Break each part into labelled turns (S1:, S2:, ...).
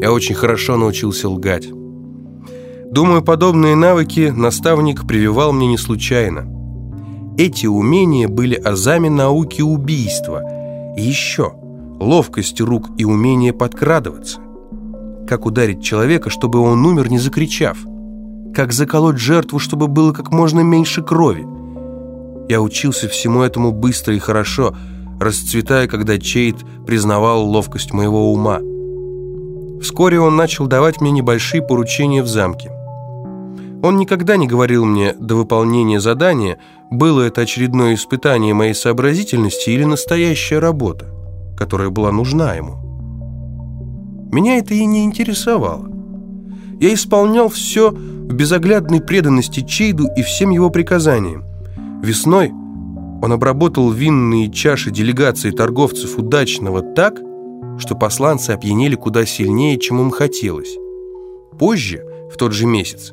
S1: Я очень хорошо научился лгать. Думаю, подобные навыки наставник прививал мне не случайно. Эти умения были азами науки убийства. И еще ловкость рук и умение подкрадываться. Как ударить человека, чтобы он умер, не закричав. Как заколоть жертву, чтобы было как можно меньше крови. Я учился всему этому быстро и хорошо, расцветая, когда Чейд признавал ловкость моего ума. Вскоре он начал давать мне небольшие поручения в замке. Он никогда не говорил мне до выполнения задания, было это очередное испытание моей сообразительности или настоящая работа, которая была нужна ему. Меня это и не интересовало. Я исполнял все в безоглядной преданности Чейду и всем его приказаниям. Весной он обработал винные чаши делегации торговцев удачного так, что посланцы опьянели куда сильнее, чем им хотелось. Позже, в тот же месяц,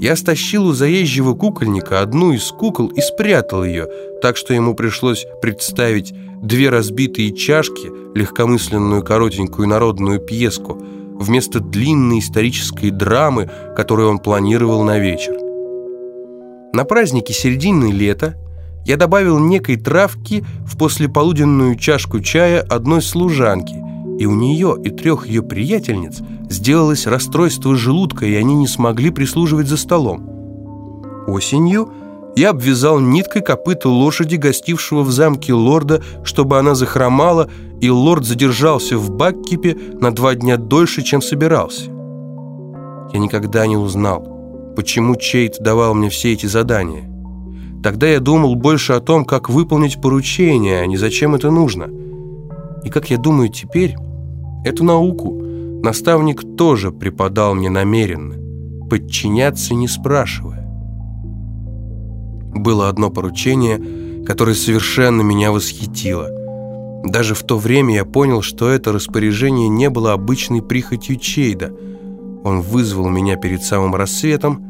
S1: я стащил у заезжего кукольника одну из кукол и спрятал ее, так что ему пришлось представить две разбитые чашки, легкомысленную коротенькую народную пьеску, вместо длинной исторической драмы, которую он планировал на вечер. На празднике середины лета я добавил некой травки в послеполуденную чашку чая одной служанки, и у нее и трех ее приятельниц сделалось расстройство желудка, и они не смогли прислуживать за столом. Осенью я обвязал ниткой копыта лошади, гостившего в замке лорда, чтобы она захромала, и лорд задержался в Баккипе на два дня дольше, чем собирался. Я никогда не узнал, почему Чейт давал мне все эти задания. Тогда я думал больше о том, как выполнить поручение, а не зачем это нужно. И как я думаю теперь, эту науку наставник тоже преподал мне намеренно, подчиняться не спрашивая. Было одно поручение, которое совершенно меня восхитило. Даже в то время я понял, что это распоряжение не было обычной прихотью Чейда. Он вызвал меня перед самым рассветом.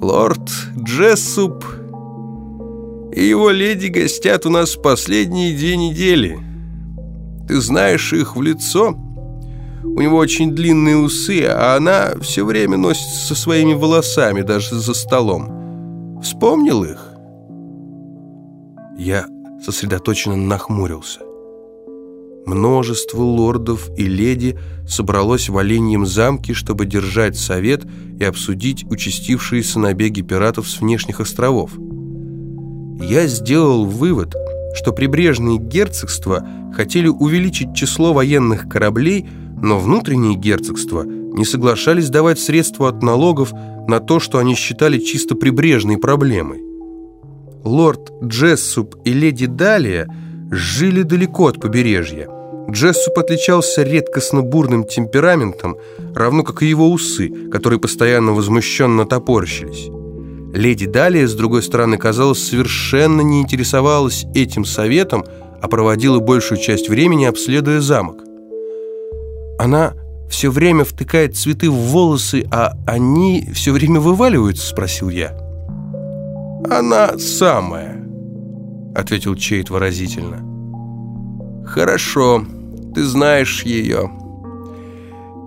S1: «Лорд Джессуп и его леди гостят у нас последние две недели. Ты знаешь их в лицо?» У него очень длинные усы, а она все время носится со своими волосами, даже за столом. Вспомнил их?» Я сосредоточенно нахмурился. Множество лордов и леди собралось в Оленьем замке, чтобы держать совет и обсудить участившиеся набеги пиратов с внешних островов. Я сделал вывод, что прибрежные герцогства хотели увеличить число военных кораблей, но внутренние герцогства не соглашались давать средства от налогов на то, что они считали чисто прибрежной проблемой. Лорд Джессуп и леди Далия жили далеко от побережья. Джессуп отличался редкостно бурным темпераментом, равно как и его усы, которые постоянно возмущенно топорщились. Леди Далия, с другой стороны, казалось, совершенно не интересовалась этим советом, а проводила большую часть времени, обследуя замок. Она все время втыкает цветы в волосы, а они все время вываливаются?» – спросил я. «Она самая», – ответил Чейт выразительно. «Хорошо, ты знаешь ее.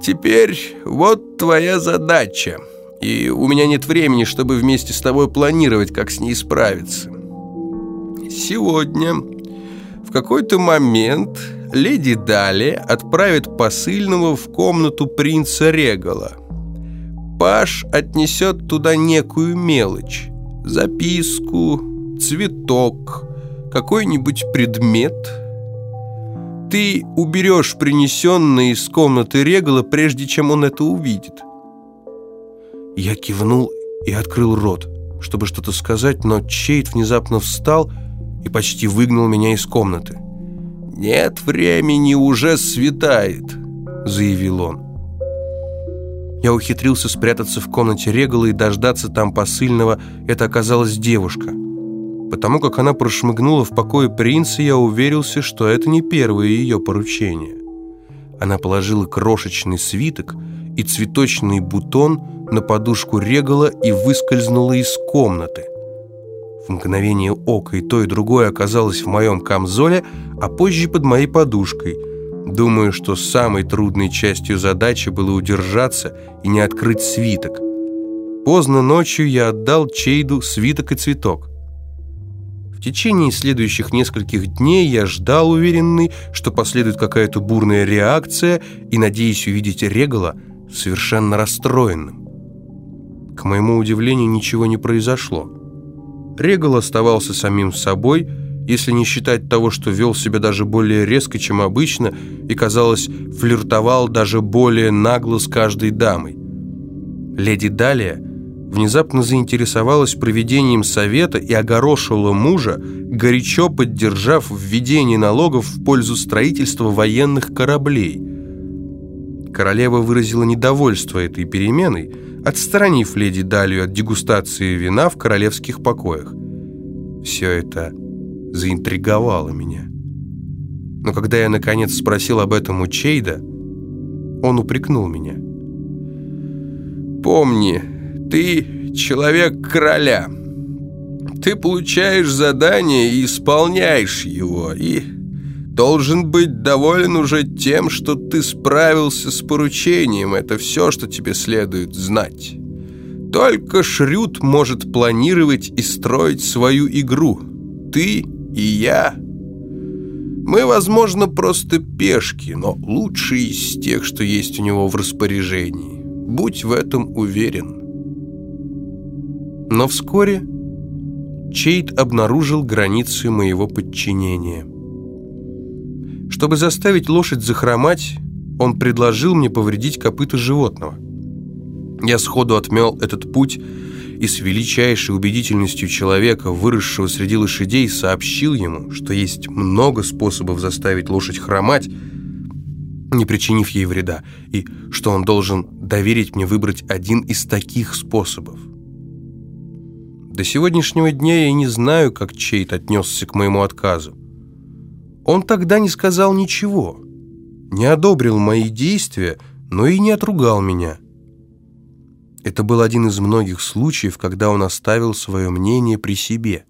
S1: Теперь вот твоя задача, и у меня нет времени, чтобы вместе с тобой планировать, как с ней справиться. Сегодня в какой-то момент леди Дали отправит посыльного в комнату принца Регала. Паш отнесет туда некую мелочь, записку, цветок, какой-нибудь предмет. Ты уберешь принесенное из комнаты Регала, прежде чем он это увидит. Я кивнул и открыл рот, чтобы что-то сказать, но Чейт внезапно встал и почти выгнал меня из комнаты. «Нет времени, уже светает», — заявил он. Я ухитрился спрятаться в комнате Регала и дождаться там посыльного. Это оказалась девушка. Потому как она прошмыгнула в покое принца, я уверился, что это не первое ее поручение. Она положила крошечный свиток и цветочный бутон на подушку Регала и выскользнула из комнаты. В мгновение ока и то, и другое оказалось в моем камзоле, а позже под моей подушкой. Думаю, что самой трудной частью задачи было удержаться и не открыть свиток. Поздно ночью я отдал Чейду свиток и цветок. В течение следующих нескольких дней я ждал, уверенный, что последует какая-то бурная реакция, и надеясь увидеть Регала совершенно расстроенным. К моему удивлению, ничего не произошло. Регал оставался самим собой, если не считать того, что вел себя даже более резко, чем обычно, и, казалось, флиртовал даже более нагло с каждой дамой. Леди Далия внезапно заинтересовалась проведением совета и огорошила мужа, горячо поддержав введение налогов в пользу строительства военных кораблей. Королева выразила недовольство этой переменой, отстранив леди Далию от дегустации вина в королевских покоях. Все это заинтриговало меня. Но когда я, наконец, спросил об этом у Чейда, он упрекнул меня. «Помни, ты человек короля. Ты получаешь задание и исполняешь его, и должен быть доволен уже тем, что ты справился с поручением. Это все, что тебе следует знать. Только Шрют может планировать и строить свою игру. Ты и я. Мы, возможно, просто пешки, но лучшие из тех, что есть у него в распоряжении. Будь в этом уверен. Но вскоре Чейд обнаружил границы моего подчинения. Чтобы заставить лошадь захромать, он предложил мне повредить копыта животного. Я сходу отмел этот путь и с величайшей убедительностью человека, выросшего среди лошадей, сообщил ему, что есть много способов заставить лошадь хромать, не причинив ей вреда, и что он должен доверить мне выбрать один из таких способов. До сегодняшнего дня я не знаю, как Чейт отнесся к моему отказу. Он тогда не сказал ничего, не одобрил мои действия, но и не отругал меня. Это был один из многих случаев, когда он оставил свое мнение при себе.